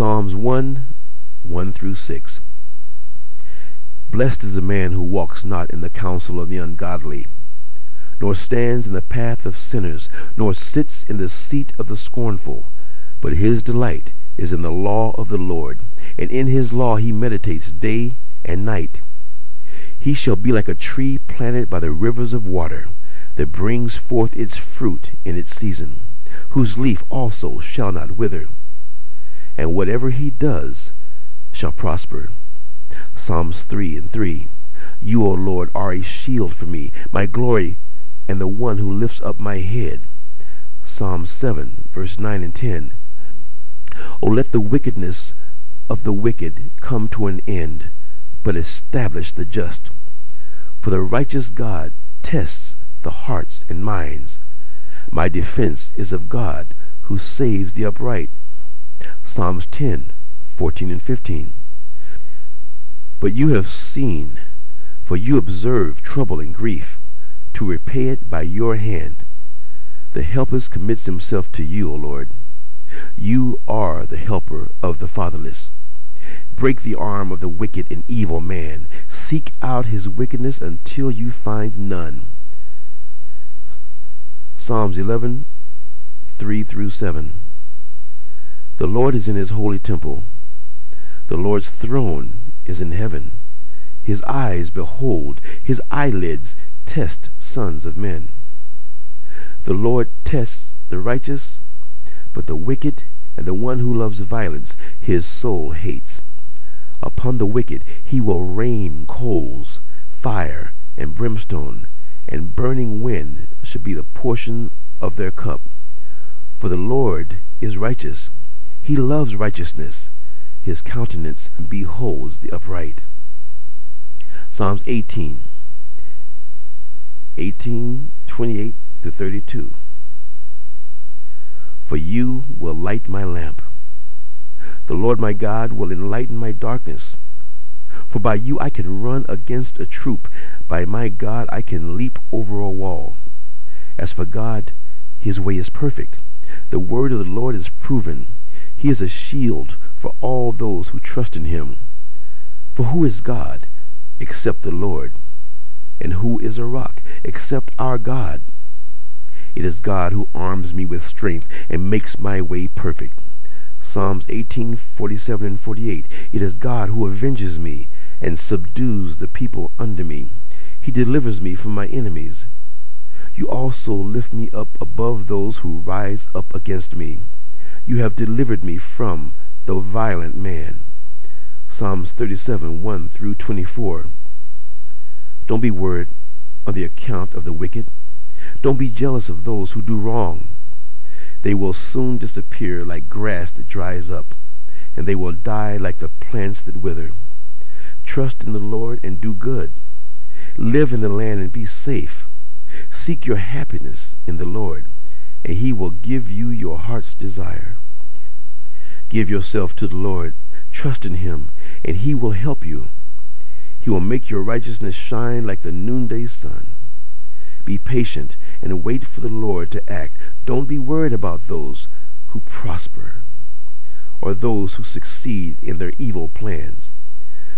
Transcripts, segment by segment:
Psalms 1 1 through 6. Blessed is the man who walks not in the counsel of the ungodly, nor stands in the path of sinners, nor sits in the seat of the scornful, but his delight is in the law of the Lord, and in his law he meditates day and night. He shall be like a tree planted by the rivers of water, that brings forth its fruit in its season, whose leaf also shall not wither. And whatever he does shall prosper. Psalms 3 and 3. You, O Lord, are a shield for me, my glory, and the one who lifts up my head. Psalm 7, verse 9 and 10. O let the wickedness of the wicked come to an end, but establish the just. For the righteous God tests the hearts and minds. My defense is of God, who saves the upright. Psalms 10, 14 and 15. But you have seen, for you observe trouble and grief, to repay it by your hand. The helpless commits himself to you, O Lord. You are the helper of the fatherless. Break the arm of the wicked and evil man. Seek out his wickedness until you find none. Psalms 11, 3 through 7. The Lord is in his holy temple. The Lord's throne is in heaven. His eyes behold, his eyelids test sons of men. The Lord tests the righteous, but the wicked and the one who loves violence his soul hates. Upon the wicked he will rain coals, fire, and brimstone, and burning wind shall be the portion of their cup. For the Lord is righteous. He loves righteousness. His countenance beholds the upright. Psalms 18, 18, 28 to 32. For you will light my lamp. The Lord my God will enlighten my darkness. For by you I can run against a troop. By my God I can leap over a wall. As for God, his way is perfect. The word of the Lord is proven. He is a shield for all those who trust in him. For who is God except the Lord? And who is a rock except our God? It is God who arms me with strength and makes my way perfect. Psalms 18, 47 and 48. It is God who avenges me and subdues the people under me. He delivers me from my enemies. You also lift me up above those who rise up against me. You have delivered me from the violent man. Psalms 37, 1 through 24. Don't be worried on the account of the wicked. Don't be jealous of those who do wrong. They will soon disappear like grass that dries up, and they will die like the plants that wither. Trust in the Lord and do good. Live in the land and be safe. Seek your happiness in the Lord, and he will give you your heart's desire. Give yourself to the Lord. Trust in him, and he will help you. He will make your righteousness shine like the noonday sun. Be patient and wait for the Lord to act. Don't be worried about those who prosper or those who succeed in their evil plans.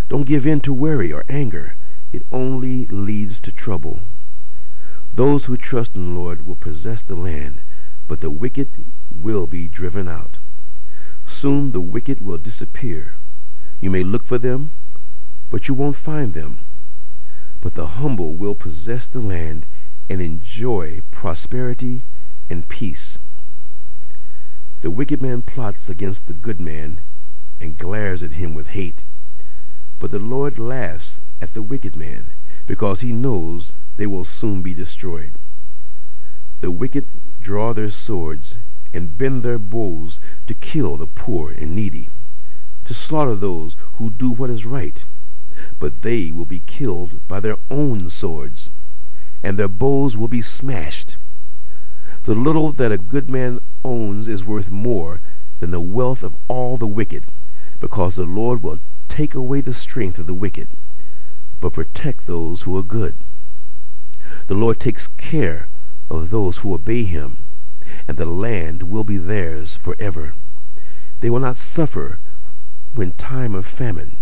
Don't give in to worry or anger. It only leads to trouble. Those who trust in the Lord will possess the land, but the wicked will be driven out. Soon the wicked will disappear. You may look for them, but you won't find them. But the humble will possess the land and enjoy prosperity and peace. The wicked man plots against the good man and glares at him with hate. But the Lord laughs at the wicked man because he knows they will soon be destroyed. The wicked draw their swords and bend their bows to kill the poor and needy, to slaughter those who do what is right, but they will be killed by their own swords and their bows will be smashed. The little that a good man owns is worth more than the wealth of all the wicked, because the Lord will take away the strength of the wicked, but protect those who are good. The Lord takes care of those who obey him, and the land will be theirs forever. They will not suffer when time of famine,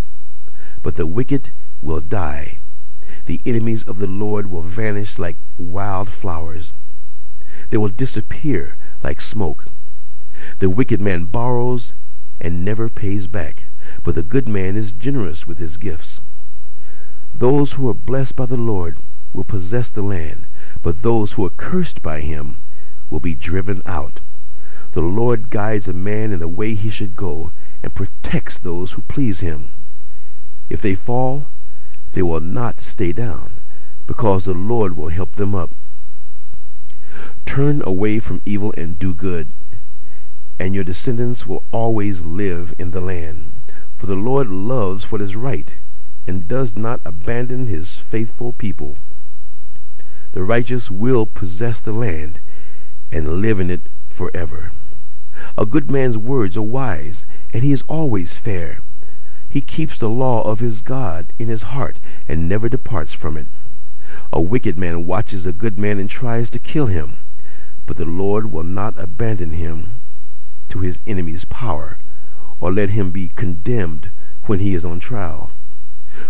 but the wicked will die. The enemies of the Lord will vanish like wild flowers. They will disappear like smoke. The wicked man borrows and never pays back, but the good man is generous with his gifts. Those who are blessed by the Lord will possess the land, but those who are cursed by him will be driven out. The Lord guides a man in the way he should go and protects those who please him. If they fall, they will not stay down, because the Lord will help them up. Turn away from evil and do good, and your descendants will always live in the land. For the Lord loves what is right, and does not abandon his faithful people. The righteous will possess the land and live in it forever. A good man's words are wise, and he is always fair. He keeps the law of his God in his heart and never departs from it. A wicked man watches a good man and tries to kill him, but the Lord will not abandon him to his enemy's power or let him be condemned when he is on trial.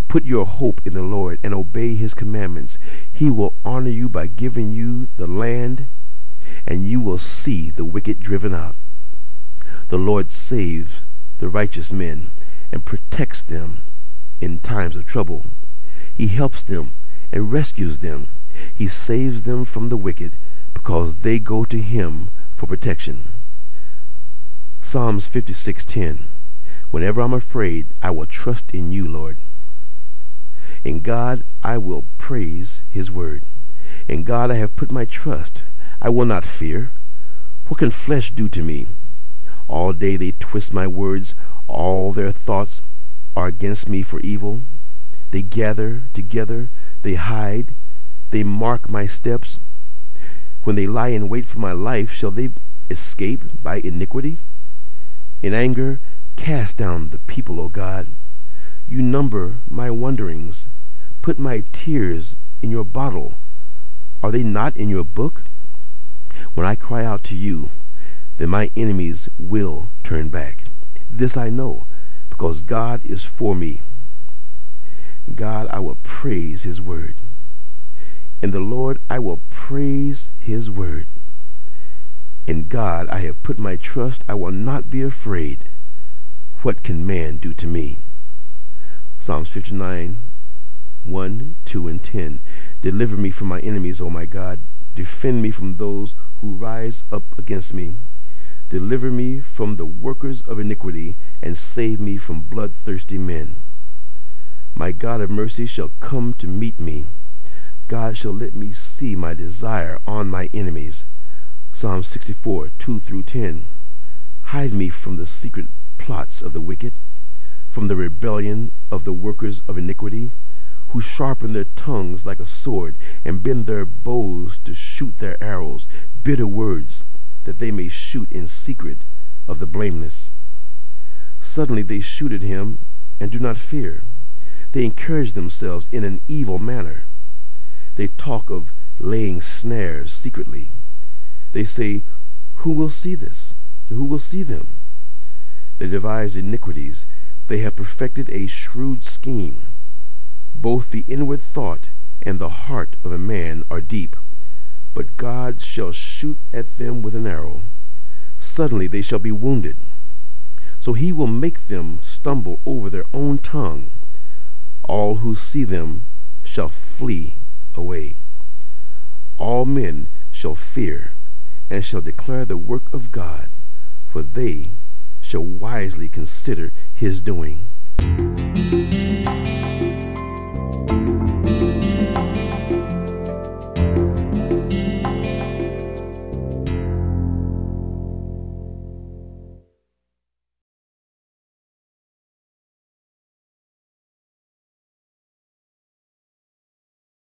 Put your hope in the Lord and obey his commandments. He will honor you by giving you the land, and you will see the wicked driven out. The Lord saves the righteous men and protects them in times of trouble. He helps them and rescues them. He saves them from the wicked because they go to him for protection. Psalms 56:10 Whenever I'm afraid, I will trust in you, Lord. In God I will praise his word. In God I have put my trust. I will not fear. What can flesh do to me? All day they twist my words. All their thoughts are against me for evil. They gather together. They hide. They mark my steps. When they lie in wait for my life, shall they escape by iniquity? In anger, cast down the people, O God. You number my wanderings. Put my tears in your bottle. Are they not in your book? When I cry out to you, then my enemies will turn back. This I know, because God is for me. God, I will praise his word. In the Lord, I will praise his word. In God, I have put my trust. I will not be afraid. What can man do to me? Psalms 59, 1, 2, and 10. Deliver me from my enemies, O my God. Defend me from those who rise up against me. Deliver me from the workers of iniquity, and save me from bloodthirsty men. My God of mercy shall come to meet me. God shall let me see my desire on my enemies. Psalm 64, 2 through 10. Hide me from the secret plots of the wicked, from the rebellion of the workers of iniquity, who sharpen their tongues like a sword, and bend their bows to shoot their arrows, bitter words, that they may shoot in secret of the blameless. Suddenly they shoot at him, and do not fear. They encourage themselves in an evil manner. They talk of laying snares secretly. They say, Who will see this? Who will see them? They devise iniquities. They have perfected a shrewd scheme. Both the inward thought and the heart of a man are deep. But God shall shoot at them with an arrow. Suddenly they shall be wounded. So he will make them stumble over their own tongue. All who see them shall flee away. All men shall fear and shall declare the work of God, for they shall wisely consider his doing.